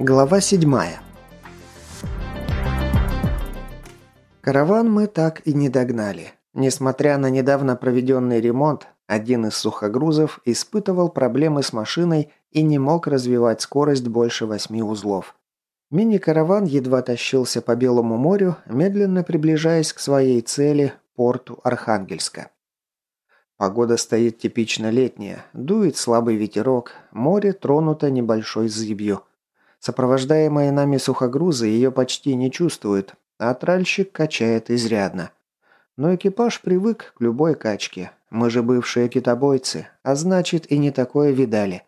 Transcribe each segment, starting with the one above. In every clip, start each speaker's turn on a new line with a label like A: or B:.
A: Глава 7. Караван мы так и не догнали. Несмотря на недавно проведенный ремонт, один из сухогрузов испытывал проблемы с машиной и не мог развивать скорость больше восьми узлов. Мини-караван едва тащился по Белому морю, медленно приближаясь к своей цели – порту Архангельска. Погода стоит типично летняя, дует слабый ветерок, море тронуто небольшой зыбью – Сопровождаемые нами сухогрузы ее почти не чувствуют, а тральщик качает изрядно. Но экипаж привык к любой качке. Мы же бывшие китобойцы, а значит и не такое видали.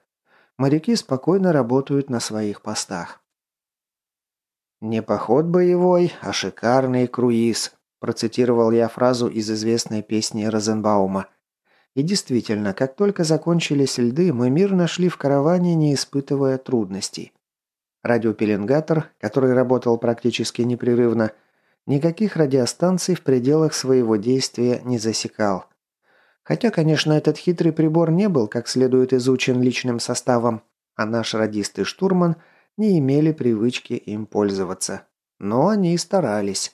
A: Моряки спокойно работают на своих постах. «Не поход боевой, а шикарный круиз», процитировал я фразу из известной песни Розенбаума. И действительно, как только закончились льды, мы мирно шли в караване, не испытывая трудностей. Радиопеленгатор, который работал практически непрерывно, никаких радиостанций в пределах своего действия не засекал. Хотя, конечно, этот хитрый прибор не был как следует изучен личным составом, а наш радист и штурман не имели привычки им пользоваться. Но они старались.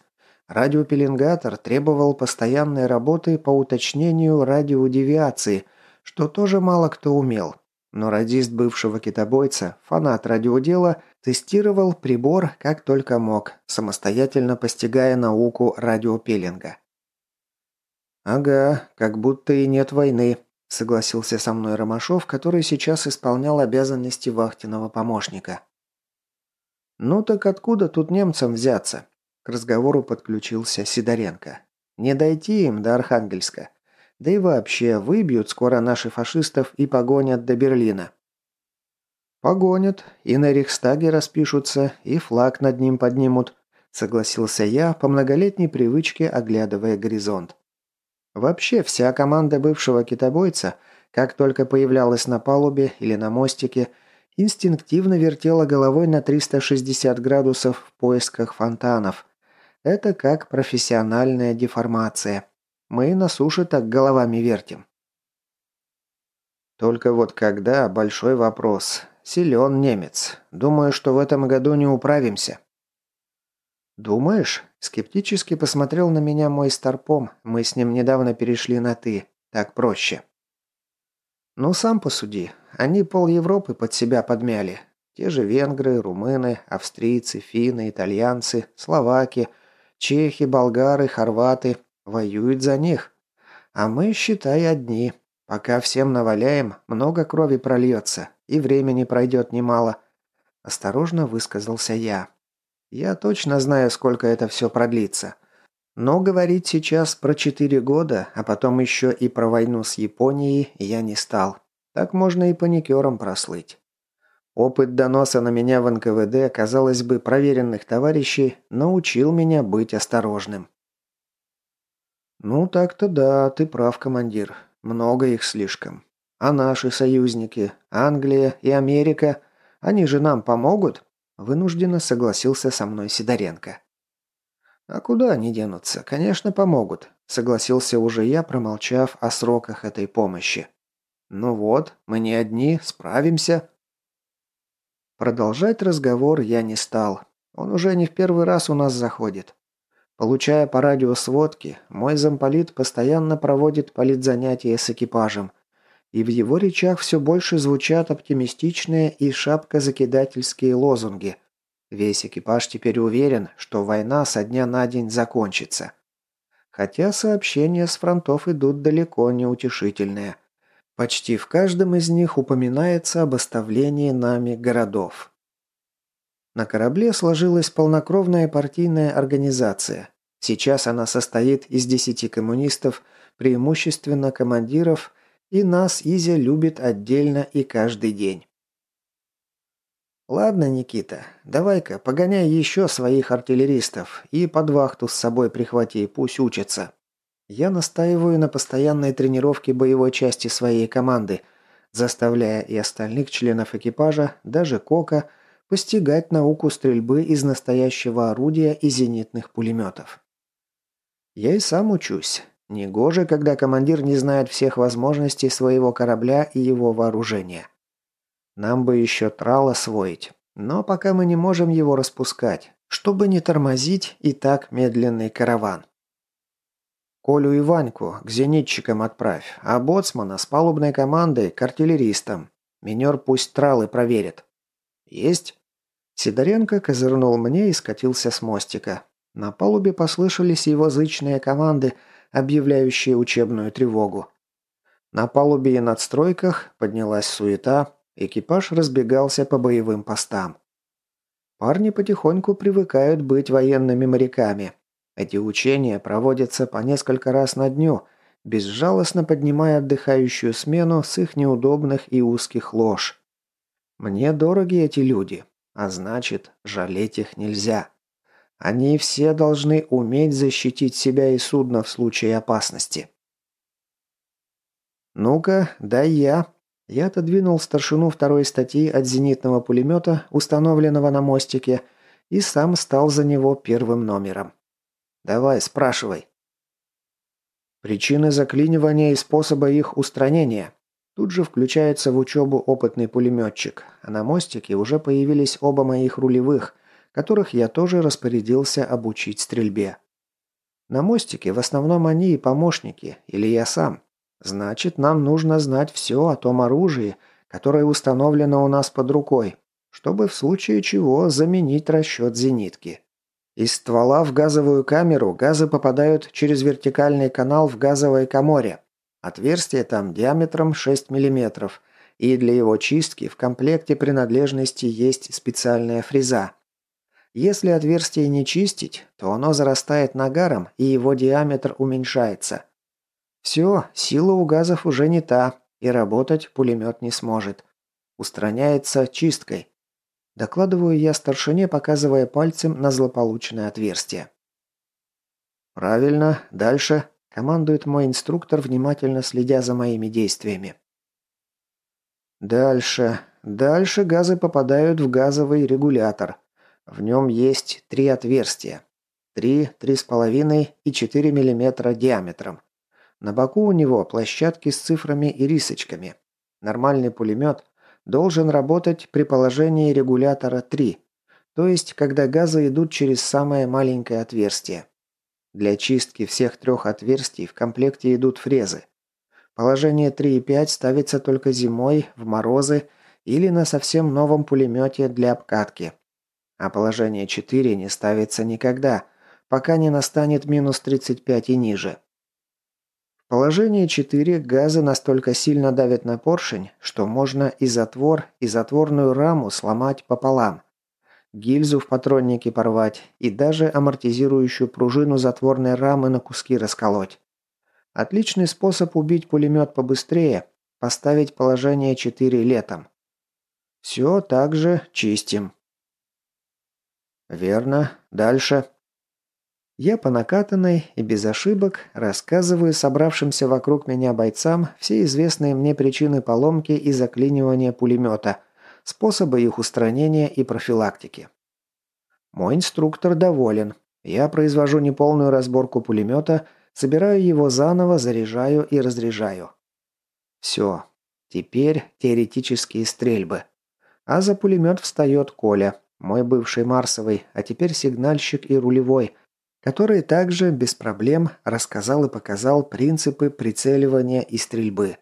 A: Радиопеленгатор требовал постоянной работы по уточнению радиодевиации, что тоже мало кто умел. Но радист бывшего китобойца, фанат радиодела, тестировал прибор как только мог, самостоятельно постигая науку радиопеллинга. «Ага, как будто и нет войны», – согласился со мной Ромашов, который сейчас исполнял обязанности вахтенного помощника. «Ну так откуда тут немцам взяться?» К разговору подключился Сидоренко. «Не дойти им до Архангельска. Да и вообще, выбьют скоро наши фашистов и погонят до Берлина. Погонят, и на Рейхстаге распишутся, и флаг над ним поднимут, согласился я по многолетней привычке, оглядывая горизонт. Вообще, вся команда бывшего китобойца, как только появлялась на палубе или на мостике, инстинктивно вертела головой на 360 градусов в поисках фонтанов. Это как профессиональная деформация. Мы на суше так головами вертим. Только вот когда – большой вопрос. Силен немец. Думаю, что в этом году не управимся. «Думаешь?» – скептически посмотрел на меня мой старпом. Мы с ним недавно перешли на «ты». Так проще. «Ну, сам посуди. Они пол Европы под себя подмяли. Те же венгры, румыны, австрийцы, финны, итальянцы, словаки, чехи, болгары, хорваты. Воюют за них. А мы, считай, одни. Пока всем наваляем, много крови прольется, и времени пройдет немало. Осторожно высказался я. Я точно знаю, сколько это все продлится. Но говорить сейчас про четыре года, а потом еще и про войну с Японией я не стал. Так можно и паникером прослыть. Опыт доноса на меня в НКВД, казалось бы, проверенных товарищей, научил меня быть осторожным. «Ну так-то да, ты прав, командир. Много их слишком. А наши союзники, Англия и Америка, они же нам помогут?» Вынужденно согласился со мной Сидоренко. «А куда они денутся? Конечно, помогут», – согласился уже я, промолчав о сроках этой помощи. «Ну вот, мы не одни, справимся». Продолжать разговор я не стал. Он уже не в первый раз у нас заходит. Получая по радио сводки, мой замполит постоянно проводит политзанятия с экипажем, и в его речах все больше звучат оптимистичные и шапкозакидательские лозунги. Весь экипаж теперь уверен, что война со дня на день закончится. Хотя сообщения с фронтов идут далеко не утешительные. Почти в каждом из них упоминается об оставлении нами городов. На корабле сложилась полнокровная партийная организация. Сейчас она состоит из десяти коммунистов, преимущественно командиров, и нас Изя любит отдельно и каждый день. «Ладно, Никита, давай-ка погоняй еще своих артиллеристов и под вахту с собой прихвати, пусть учатся. Я настаиваю на постоянной тренировке боевой части своей команды, заставляя и остальных членов экипажа, даже Кока – постигать науку стрельбы из настоящего орудия и зенитных пулеметов. Я и сам учусь. Негоже, когда командир не знает всех возможностей своего корабля и его вооружения. Нам бы еще трал освоить. Но пока мы не можем его распускать, чтобы не тормозить и так медленный караван. Колю и Ваньку к зенитчикам отправь, а боцмана с палубной командой к артиллеристам. Минер пусть тралы проверит. Есть? Сидоренко козырнул мне и скатился с мостика. На палубе послышались его зычные команды, объявляющие учебную тревогу. На палубе и надстройках поднялась суета, экипаж разбегался по боевым постам. Парни потихоньку привыкают быть военными моряками. Эти учения проводятся по несколько раз на дню, безжалостно поднимая отдыхающую смену с их неудобных и узких лож. Мне дороги эти люди, а значит, жалеть их нельзя. Они все должны уметь защитить себя и судно в случае опасности. «Ну-ка, дай я». Я отодвинул старшину второй статьи от зенитного пулемета, установленного на мостике, и сам стал за него первым номером. «Давай, спрашивай». Причины заклинивания и способа их устранения. Тут же включается в учебу опытный пулеметчик, а на мостике уже появились оба моих рулевых, которых я тоже распорядился обучить стрельбе. На мостике в основном они и помощники, или я сам. Значит, нам нужно знать все о том оружии, которое установлено у нас под рукой, чтобы в случае чего заменить расчет зенитки. Из ствола в газовую камеру газы попадают через вертикальный канал в газовой коморе. Отверстие там диаметром 6 мм, и для его чистки в комплекте принадлежности есть специальная фреза. Если отверстие не чистить, то оно зарастает нагаром, и его диаметр уменьшается. Все, сила у газов уже не та, и работать пулемет не сможет. Устраняется чисткой. Докладываю я старшине, показывая пальцем на злополучное отверстие. «Правильно. Дальше командует мой инструктор, внимательно следя за моими действиями. Дальше. Дальше газы попадают в газовый регулятор. В нем есть три отверстия. Три, три с половиной и четыре миллиметра диаметром. На боку у него площадки с цифрами и рисочками. Нормальный пулемет должен работать при положении регулятора 3, то есть когда газы идут через самое маленькое отверстие. Для чистки всех трех отверстий в комплекте идут фрезы. Положение 3 и 5 ставится только зимой, в морозы или на совсем новом пулемете для обкатки. А положение 4 не ставится никогда, пока не настанет минус 35 и ниже. В положении 4 газы настолько сильно давят на поршень, что можно и затвор, и затворную раму сломать пополам гильзу в патроннике порвать и даже амортизирующую пружину затворной рамы на куски расколоть. Отличный способ убить пулемет побыстрее – поставить положение 4 летом. Все так же чистим. Верно. Дальше. Я по накатанной и без ошибок рассказываю собравшимся вокруг меня бойцам все известные мне причины поломки и заклинивания пулемета, способы их устранения и профилактики. Мой инструктор доволен. Я произвожу неполную разборку пулемета, собираю его заново, заряжаю и разряжаю. Все. Теперь теоретические стрельбы. А за пулемет встает Коля, мой бывший Марсовый, а теперь сигнальщик и рулевой, который также без проблем рассказал и показал принципы прицеливания и стрельбы.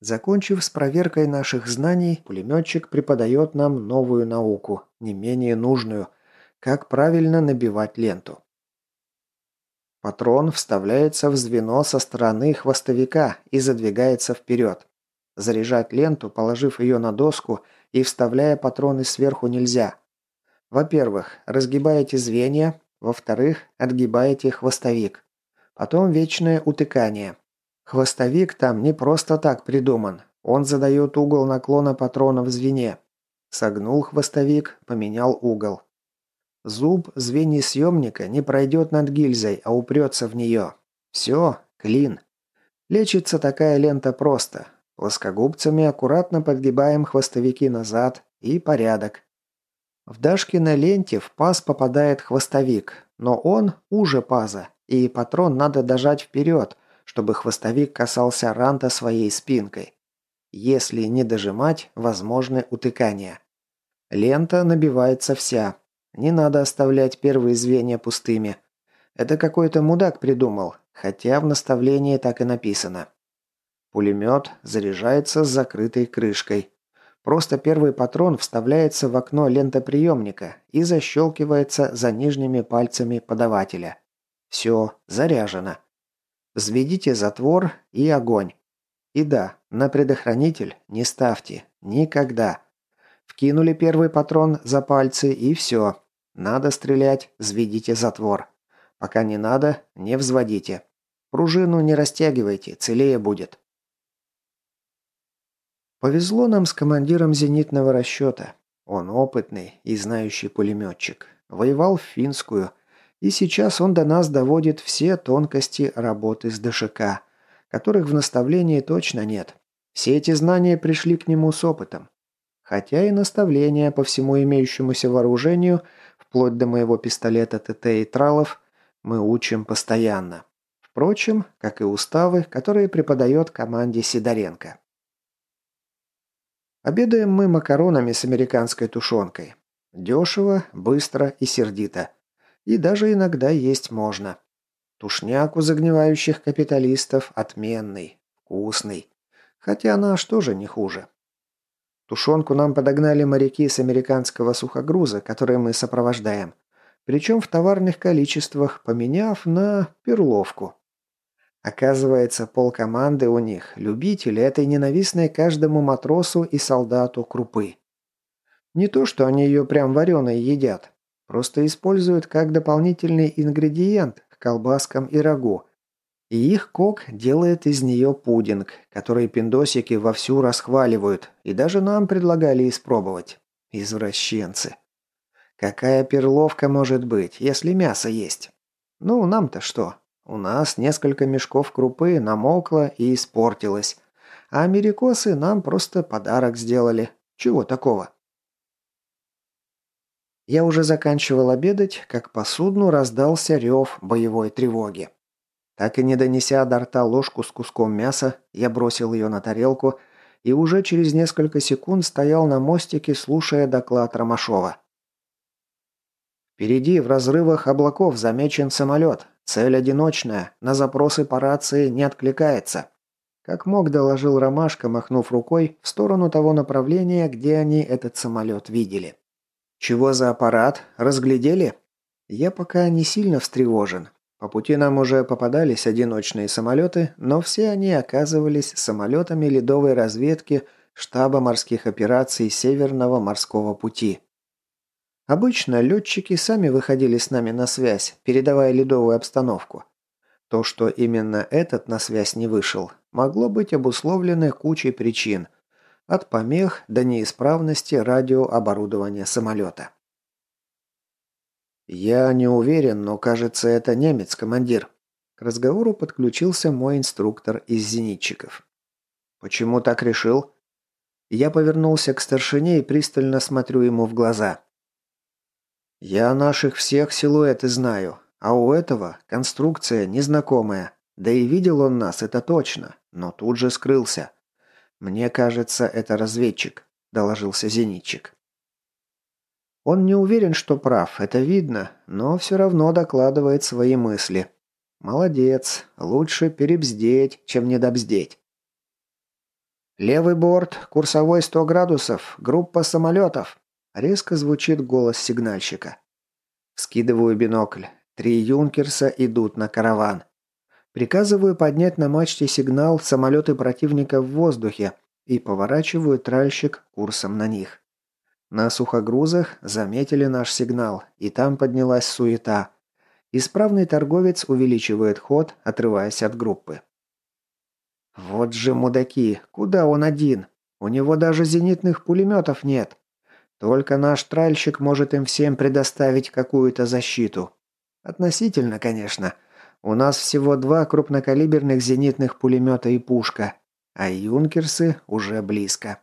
A: Закончив с проверкой наших знаний, пулеметчик преподает нам новую науку, не менее нужную – как правильно набивать ленту. Патрон вставляется в звено со стороны хвостовика и задвигается вперед. Заряжать ленту, положив ее на доску и вставляя патроны сверху нельзя. Во-первых, разгибаете звенья, во-вторых, отгибаете хвостовик. Потом вечное утыкание. Хвостовик там не просто так придуман. Он задает угол наклона патрона в звене. Согнул хвостовик, поменял угол. Зуб съемника не пройдет над гильзой, а упрется в нее. Все, клин. Лечится такая лента просто. Плоскогубцами аккуратно подгибаем хвостовики назад и порядок. В Дашкиной ленте в паз попадает хвостовик, но он уже паза, и патрон надо дожать вперед, чтобы хвостовик касался ранта своей спинкой. Если не дожимать, возможны утыкания. Лента набивается вся. Не надо оставлять первые звенья пустыми. Это какой-то мудак придумал, хотя в наставлении так и написано. Пулемет заряжается с закрытой крышкой. Просто первый патрон вставляется в окно лентоприемника и защелкивается за нижними пальцами подавателя. Все, заряжено. Взведите затвор и огонь. И да, на предохранитель не ставьте. Никогда. Вкинули первый патрон за пальцы и все. Надо стрелять, взведите затвор. Пока не надо, не взводите. Пружину не растягивайте, целее будет. Повезло нам с командиром зенитного расчета. Он опытный и знающий пулеметчик. Воевал в финскую. И сейчас он до нас доводит все тонкости работы с ДШК, которых в наставлении точно нет. Все эти знания пришли к нему с опытом. Хотя и наставления по всему имеющемуся вооружению, вплоть до моего пистолета ТТ и тралов, мы учим постоянно. Впрочем, как и уставы, которые преподает команде Сидоренко. Обедаем мы макаронами с американской тушенкой. Дешево, быстро и сердито. И даже иногда есть можно. Тушняк у загнивающих капиталистов отменный, вкусный. Хотя наш тоже не хуже. Тушенку нам подогнали моряки с американского сухогруза, который мы сопровождаем. Причем в товарных количествах, поменяв на перловку. Оказывается, полкоманды у них – любители этой ненавистной каждому матросу и солдату крупы. Не то, что они ее прям вареной едят. Просто используют как дополнительный ингредиент к колбаскам и рагу. И их кок делает из нее пудинг, который пиндосики вовсю расхваливают, и даже нам предлагали испробовать. Извращенцы. Какая перловка может быть, если мясо есть? Ну, нам-то что? У нас несколько мешков крупы намокло и испортилось. А америкосы нам просто подарок сделали. Чего такого? Я уже заканчивал обедать, как по судну раздался рев боевой тревоги. Так и не донеся до рта ложку с куском мяса, я бросил ее на тарелку и уже через несколько секунд стоял на мостике, слушая доклад Ромашова. Впереди в разрывах облаков замечен самолет. Цель одиночная, на запросы по рации не откликается. Как мог, доложил Ромашка, махнув рукой в сторону того направления, где они этот самолет видели. «Чего за аппарат? Разглядели?» «Я пока не сильно встревожен. По пути нам уже попадались одиночные самолеты, но все они оказывались самолетами ледовой разведки штаба морских операций Северного морского пути. Обычно летчики сами выходили с нами на связь, передавая ледовую обстановку. То, что именно этот на связь не вышел, могло быть обусловлено кучей причин. От помех до неисправности радиооборудования самолета. «Я не уверен, но кажется, это немец, командир». К разговору подключился мой инструктор из зенитчиков. «Почему так решил?» Я повернулся к старшине и пристально смотрю ему в глаза. Я наших всех силуэты знаю, а у этого конструкция незнакомая. Да и видел он нас, это точно, но тут же скрылся. Мне кажется, это разведчик, доложился зенитчик. Он не уверен, что прав, это видно, но все равно докладывает свои мысли. Молодец, лучше перебздеть, чем недобздеть. Левый борт, курсовой 100 градусов, группа самолетов. Резко звучит голос сигнальщика. Скидываю бинокль. Три юнкерса идут на караван. Приказываю поднять на мачте сигнал самолеты противника в воздухе и поворачиваю тральщик курсом на них. На сухогрузах заметили наш сигнал, и там поднялась суета. Исправный торговец увеличивает ход, отрываясь от группы. Вот же мудаки, куда он один? У него даже зенитных пулеметов нет. Только наш тральщик может им всем предоставить какую-то защиту. Относительно, конечно. У нас всего два крупнокалиберных зенитных пулемета и пушка, а юнкерсы уже близко.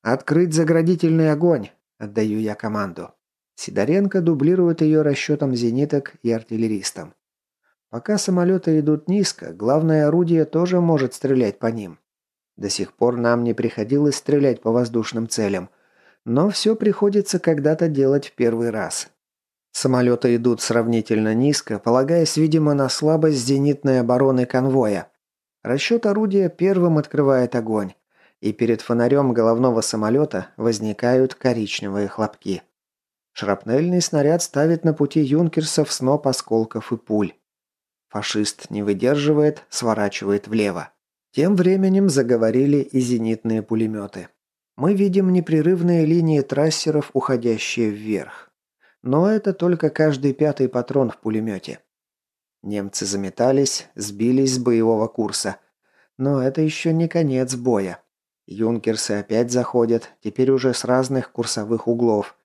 A: «Открыть заградительный огонь!» – отдаю я команду. Сидоренко дублирует ее расчетом зениток и артиллеристам. Пока самолеты идут низко, главное орудие тоже может стрелять по ним. До сих пор нам не приходилось стрелять по воздушным целям. Но все приходится когда-то делать в первый раз. Самолеты идут сравнительно низко, полагаясь, видимо, на слабость зенитной обороны конвоя. Расчет орудия первым открывает огонь, и перед фонарем головного самолета возникают коричневые хлопки. Шрапнельный снаряд ставит на пути юнкерсов сноп осколков и пуль. Фашист не выдерживает, сворачивает влево. Тем временем заговорили и зенитные пулеметы. Мы видим непрерывные линии трассеров, уходящие вверх. Но это только каждый пятый патрон в пулемете. Немцы заметались, сбились с боевого курса. Но это еще не конец боя. Юнкерсы опять заходят, теперь уже с разных курсовых углов.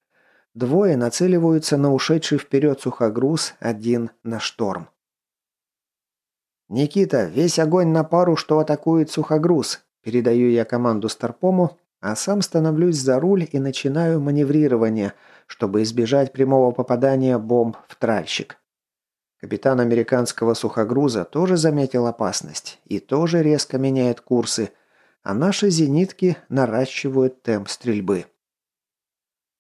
A: Двое нацеливаются на ушедший вперед сухогруз, один на шторм. «Никита, весь огонь на пару, что атакует сухогруз!» Передаю я команду Старпому, а сам становлюсь за руль и начинаю маневрирование, чтобы избежать прямого попадания бомб в тральщик. Капитан американского сухогруза тоже заметил опасность и тоже резко меняет курсы, а наши зенитки наращивают темп стрельбы.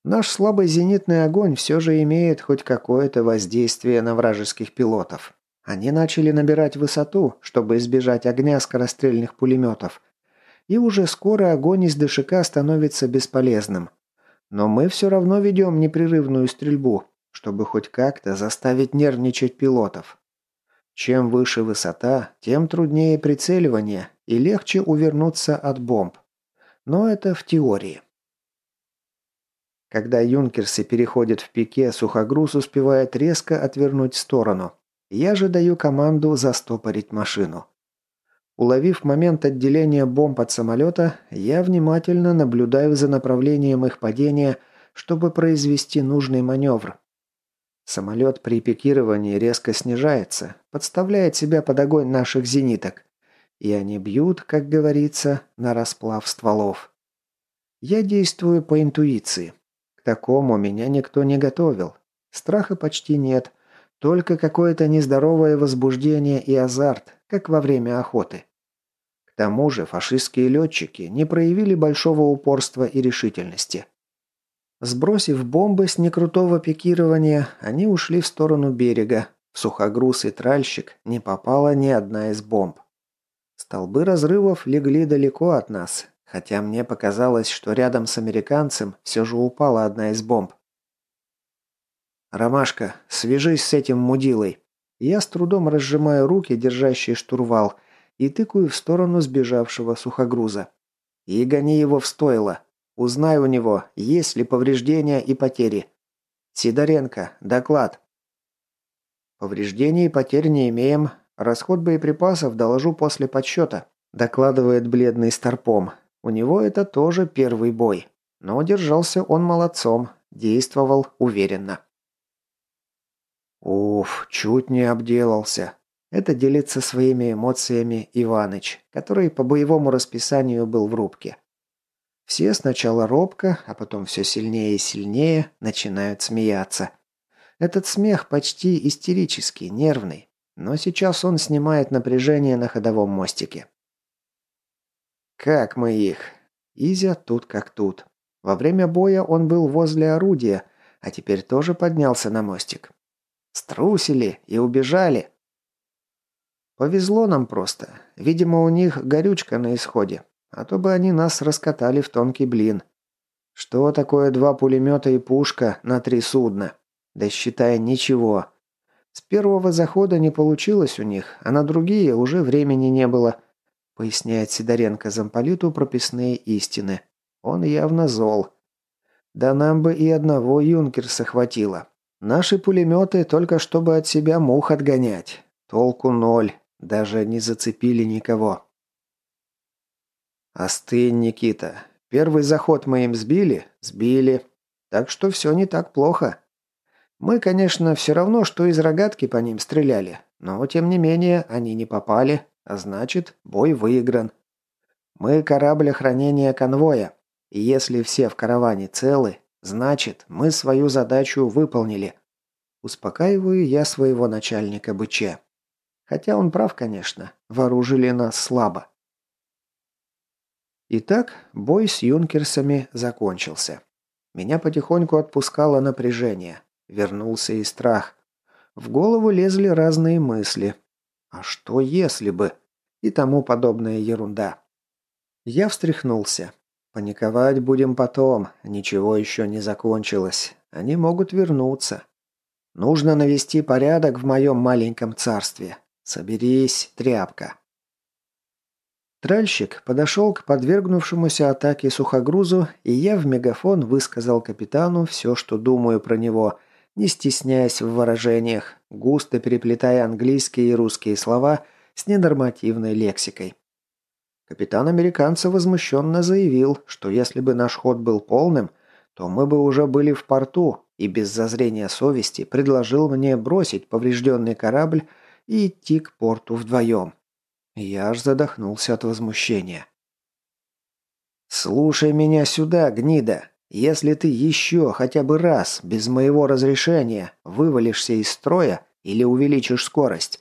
A: Наш слабый зенитный огонь все же имеет хоть какое-то воздействие на вражеских пилотов. Они начали набирать высоту, чтобы избежать огня скорострельных пулеметов. И уже скоро огонь из ДШК становится бесполезным. Но мы все равно ведем непрерывную стрельбу, чтобы хоть как-то заставить нервничать пилотов. Чем выше высота, тем труднее прицеливание и легче увернуться от бомб. Но это в теории. Когда юнкерсы переходят в пике, сухогруз успевает резко отвернуть в сторону, я же даю команду застопорить машину. Уловив момент отделения бомб от самолета, я внимательно наблюдаю за направлением их падения, чтобы произвести нужный маневр. Самолет при пикировании резко снижается, подставляет себя под огонь наших зениток. И они бьют, как говорится, на расплав стволов. Я действую по интуиции. К такому меня никто не готовил. Страха почти нет – только какое-то нездоровое возбуждение и азарт, как во время охоты. К тому же фашистские летчики не проявили большого упорства и решительности. Сбросив бомбы с некрутого пикирования, они ушли в сторону берега. В сухогруз и тральщик не попала ни одна из бомб. Столбы разрывов легли далеко от нас, хотя мне показалось, что рядом с американцем все же упала одна из бомб. «Ромашка, свяжись с этим мудилой». Я с трудом разжимаю руки, держащие штурвал, и тыкаю в сторону сбежавшего сухогруза. «И гони его в стойло. Узнай у него, есть ли повреждения и потери. Сидоренко, доклад». «Повреждений и потерь не имеем. Расход боеприпасов доложу после подсчета», докладывает бледный старпом. У него это тоже первый бой. Но держался он молодцом, действовал уверенно. Уф, чуть не обделался. Это делится своими эмоциями Иваныч, который по боевому расписанию был в рубке. Все сначала робко, а потом все сильнее и сильнее начинают смеяться. Этот смех почти истерический, нервный, но сейчас он снимает напряжение на ходовом мостике. Как мы их? Изя тут как тут. Во время боя он был возле орудия, а теперь тоже поднялся на мостик. Струсили и убежали. Повезло нам просто. Видимо, у них горючка на исходе. А то бы они нас раскатали в тонкий блин. Что такое два пулемета и пушка на три судна? Да считай, ничего. С первого захода не получилось у них, а на другие уже времени не было. Поясняет Сидоренко замполиту прописные истины. Он явно зол. Да нам бы и одного юнкерса хватило. Наши пулеметы только чтобы от себя мух отгонять. Толку ноль. Даже не зацепили никого. Остынь, Никита. Первый заход мы им сбили? Сбили. Так что все не так плохо. Мы, конечно, все равно, что из рогатки по ним стреляли. Но, тем не менее, они не попали. А значит, бой выигран. Мы корабль охранения конвоя. И если все в караване целы, Значит, мы свою задачу выполнили. Успокаиваю я своего начальника БЧ. Хотя он прав, конечно, вооружили нас слабо. Итак, бой с юнкерсами закончился. Меня потихоньку отпускало напряжение. Вернулся и страх. В голову лезли разные мысли. А что если бы? И тому подобная ерунда. Я встряхнулся. Паниковать будем потом. Ничего еще не закончилось. Они могут вернуться. Нужно навести порядок в моем маленьком царстве. Соберись, тряпка. Тральщик подошел к подвергнувшемуся атаке сухогрузу, и я в мегафон высказал капитану все, что думаю про него, не стесняясь в выражениях, густо переплетая английские и русские слова с ненормативной лексикой. Капитан американца возмущенно заявил, что если бы наш ход был полным, то мы бы уже были в порту, и без зазрения совести предложил мне бросить поврежденный корабль и идти к порту вдвоем. Я аж задохнулся от возмущения. «Слушай меня сюда, гнида. Если ты еще хотя бы раз, без моего разрешения, вывалишься из строя или увеличишь скорость,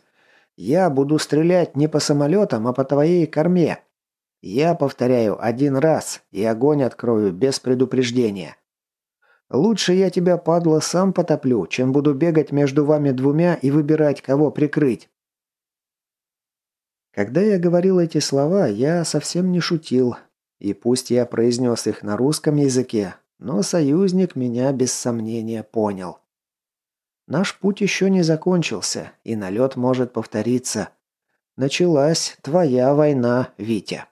A: я буду стрелять не по самолетам, а по твоей корме. Я повторяю один раз, и огонь открою без предупреждения. Лучше я тебя, падла, сам потоплю, чем буду бегать между вами двумя и выбирать, кого прикрыть. Когда я говорил эти слова, я совсем не шутил. И пусть я произнес их на русском языке, но союзник меня без сомнения понял. Наш путь еще не закончился, и налет может повториться. Началась твоя война, Витя.